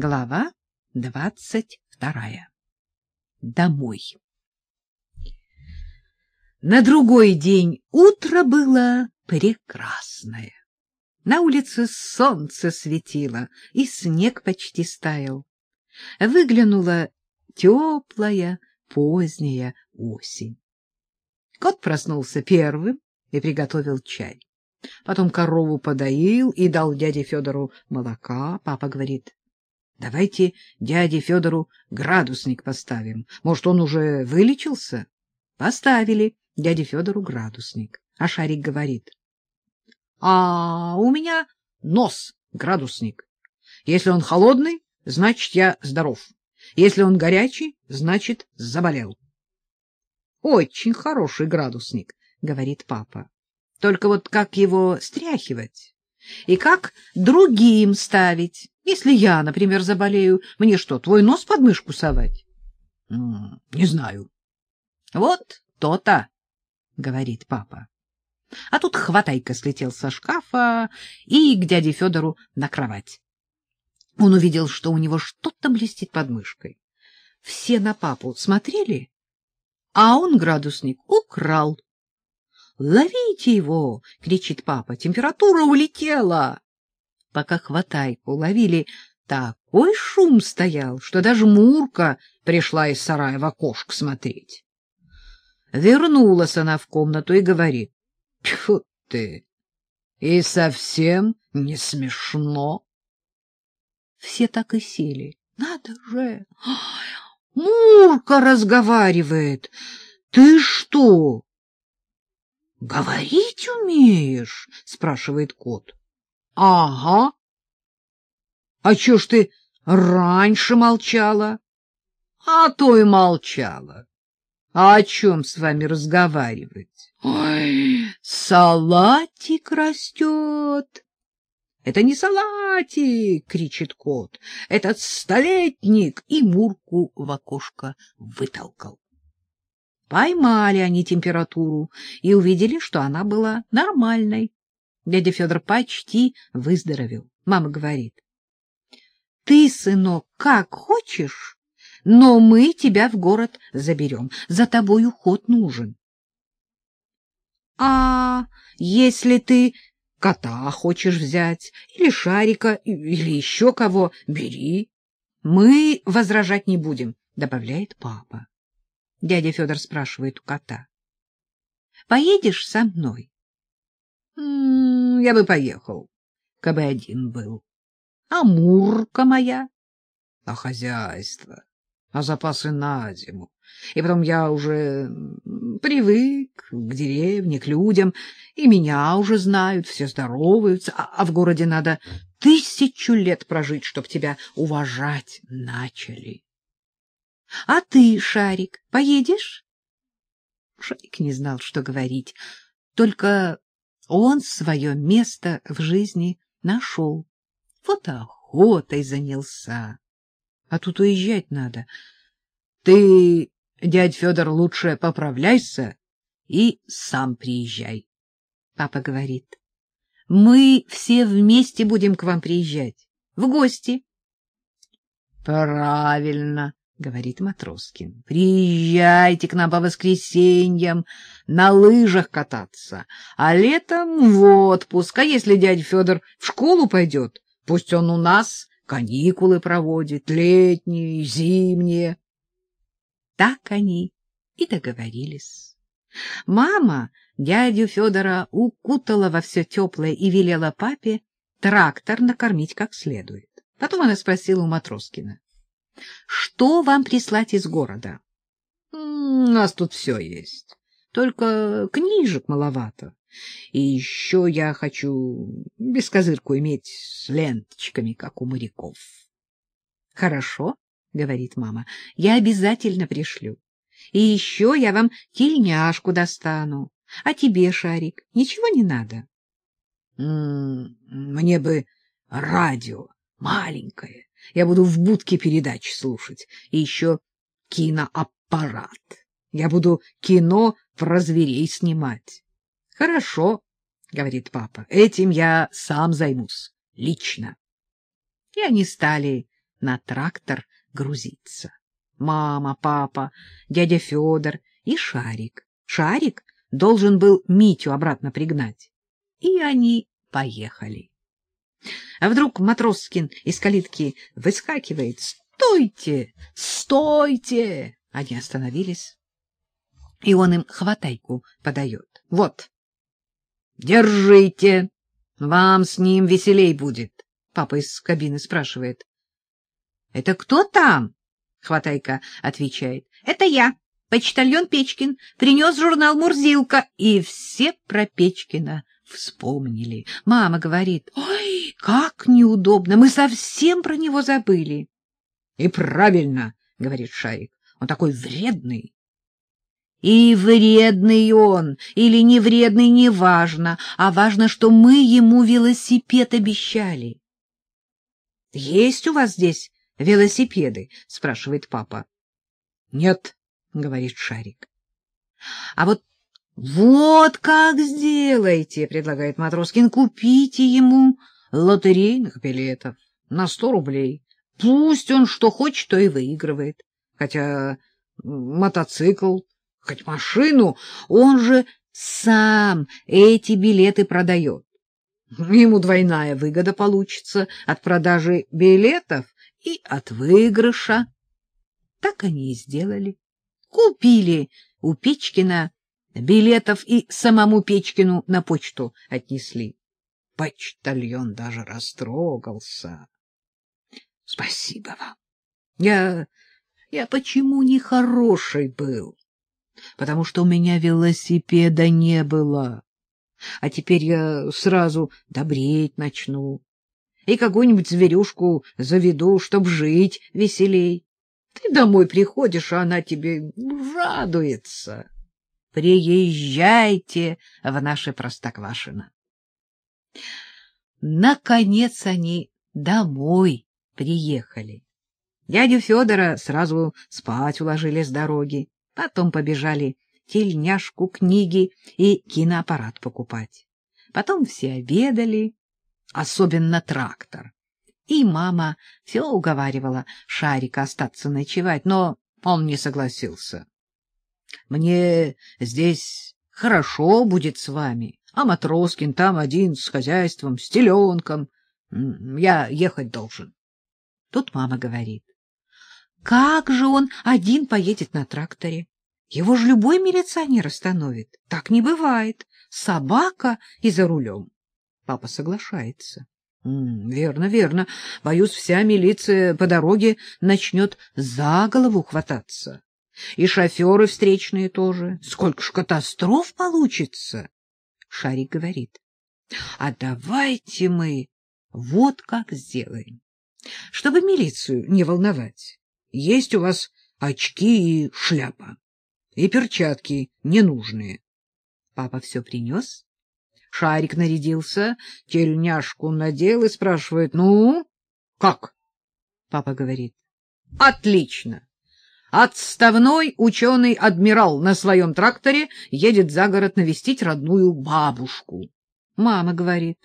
Глава двадцать вторая. Домой. На другой день утро было прекрасное. На улице солнце светило, и снег почти стаял. Выглянула теплая поздняя осень. Кот проснулся первым и приготовил чай. Потом корову подоил и дал дяде Федору молока. Папа говорит, давайте дяде Федору градусник поставим. Может, он уже вылечился? Поставили дяде Федору градусник. А Шарик говорит, а у меня нос градусник. Если он холодный, значит, я здоров. Если он горячий, значит, заболел. — Очень хороший градусник, — говорит папа. Только вот как его стряхивать? И как другим ставить? Если я, например, заболею, мне что, твой нос под мышку совать? — Не знаю. — Вот то-то, — говорит папа. А тут хватайка слетел со шкафа и к дяде Федору на кровать. Он увидел, что у него что-то блестит под мышкой. Все на папу смотрели, а он градусник украл. «Ловите его!» — кричит папа. «Температура улетела!» Пока хватайку ловили, такой шум стоял, что даже Мурка пришла из сарая в окошко смотреть. Вернулась она в комнату и говорит. — Тьфу ты! И совсем не смешно. Все так и сели. Надо же! Мурка разговаривает! Ты что, — Говорить умеешь? — спрашивает кот. — Ага. — А чё ж ты раньше молчала? — А то и молчала. А о чем с вами разговаривать? — Ой, салатик растет. — Это не салатик, — кричит кот. — Этот столетник и Мурку в окошко вытолкал. Поймали они температуру и увидели, что она была нормальной. Дядя Федор почти выздоровел. Мама говорит, — Ты, сынок, как хочешь, но мы тебя в город заберем. За тобой уход нужен. — А если ты кота хочешь взять, или шарика, или еще кого, бери. Мы возражать не будем, — добавляет папа. Дядя Федор спрашивает у кота. — Поедешь со мной? — Я бы поехал, кабы один был. — А Мурка моя? — А хозяйство, а запасы на зиму. И потом я уже привык к деревне, к людям, и меня уже знают, все здороваются, а, а в городе надо тысячу лет прожить, чтоб тебя уважать начали. — А ты, Шарик, поедешь? Шарик не знал, что говорить, только он свое место в жизни нашел. Вот охотой занялся. А тут уезжать надо. Ты, дядь Федор, лучше поправляйся и сам приезжай. Папа говорит, мы все вместе будем к вам приезжать, в гости. Правильно, — говорит Матроскин. — Приезжайте к нам по воскресеньям на лыжах кататься, а летом в отпуск. А если дядя Федор в школу пойдет, пусть он у нас каникулы проводит, летние, зимние. Так они и договорились. Мама дядю Федора укутала во все теплое и велела папе трактор накормить как следует. Потом она спросила у Матроскина. Что вам прислать из города? — У нас тут все есть. Только книжек маловато. И еще я хочу бескозырку иметь с ленточками, как у моряков. — Хорошо, — говорит мама, — я обязательно пришлю. И еще я вам тельняшку достану. А тебе, Шарик, ничего не надо? — Мне бы радио маленькое я буду в будке передач слушать. И еще киноаппарат. Я буду кино про зверей снимать. — Хорошо, — говорит папа, — этим я сам займусь, лично. И они стали на трактор грузиться. Мама, папа, дядя Федор и Шарик. Шарик должен был Митю обратно пригнать. И они поехали. А вдруг Матроскин из калитки выскакивает. «Стойте! Стойте!» Они остановились, и он им хватайку подает. «Вот, держите, вам с ним веселей будет». Папа из кабины спрашивает. — Это кто там? — Хватайка отвечает. — Это я, почтальон Печкин, принес журнал «Мурзилка». И все про Печкина вспомнили. Мама говорит, ой, как неудобно, мы совсем про него забыли. — И правильно, — говорит Шарик, — он такой вредный. И вредный он или не вредный, не важно, а важно, что мы ему велосипед обещали. — Есть у вас здесь велосипеды? — спрашивает папа. — Нет, — говорит Шарик. — А вот вот как сделайте, — предлагает Матроскин, — купите ему лотерейных билетов на сто рублей. Пусть он что хочет, то и выигрывает. Хотя мотоцикл, хоть машину, он же сам эти билеты продает. Ему двойная выгода получится от продажи билетов и от выигрыша. Так они и сделали. Купили у Печкина билетов и самому Печкину на почту отнесли. Почтальон даже растрогался. — Спасибо вам. Я... я почему не хороший был? Потому что у меня велосипеда не было. А теперь я сразу добреть начну и какую-нибудь зверюшку заведу, чтоб жить веселей. Ты домой приходишь, а она тебе радуется. Приезжайте в наше Простоквашино. Наконец они домой приехали. Дядю Федора сразу спать уложили с дороги, потом побежали тельняшку, книги и киноаппарат покупать. Потом все обедали, особенно трактор. И мама все уговаривала Шарика остаться ночевать, но он не согласился. — Мне здесь хорошо будет с вами, а Матроскин там один с хозяйством, с теленком. Я ехать должен. Тут мама говорит. — Как же он один поедет на тракторе? Его же любой милиционер остановит. Так не бывает. Собака и за рулем. Папа соглашается. — Верно, верно. Боюсь, вся милиция по дороге начнет за голову хвататься. И шоферы встречные тоже. Сколько ж катастроф получится? Шарик говорит. — А давайте мы вот как сделаем. Чтобы милицию не волновать, есть у вас очки и шляпа, и перчатки ненужные. Папа все принес, Шарик нарядился, тельняшку надел и спрашивает, ну, как? Папа говорит, отлично. Отставной ученый-адмирал на своем тракторе едет за город навестить родную бабушку. Мама говорит,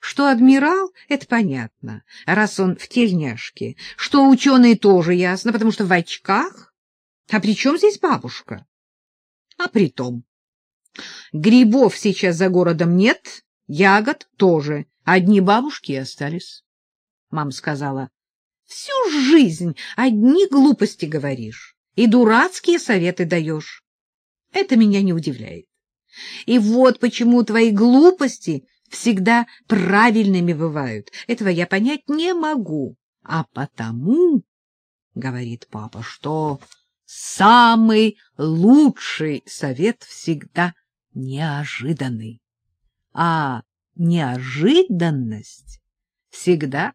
что адмирал — это понятно, раз он в тельняшке, что ученый тоже ясно, потому что в очках. А при чем здесь бабушка? А при том, Грибов сейчас за городом нет, ягод тоже. Одни бабушки остались. Мама сказала, всю жизнь одни глупости говоришь и дурацкие советы даешь. Это меня не удивляет. И вот почему твои глупости всегда правильными бывают. Этого я понять не могу. А потому, — говорит папа, — что самый лучший совет всегда неожиданный. А неожиданность всегда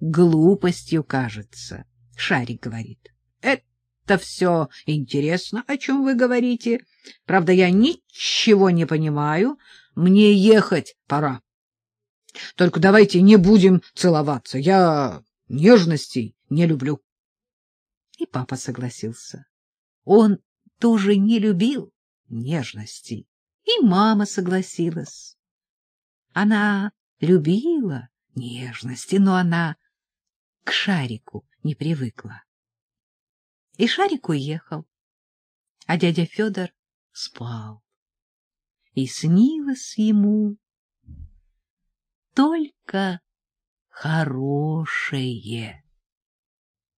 глупостью кажется, Шарик говорит. Это все интересно, о чем вы говорите. Правда, я ничего не понимаю. Мне ехать пора. Только давайте не будем целоваться. Я нежностей не люблю. И папа согласился. Он тоже не любил нежностей. И мама согласилась. Она любила нежности, но она к Шарику не привыкла. И Шарик уехал, а дядя Федор спал. И снилось ему только хорошее.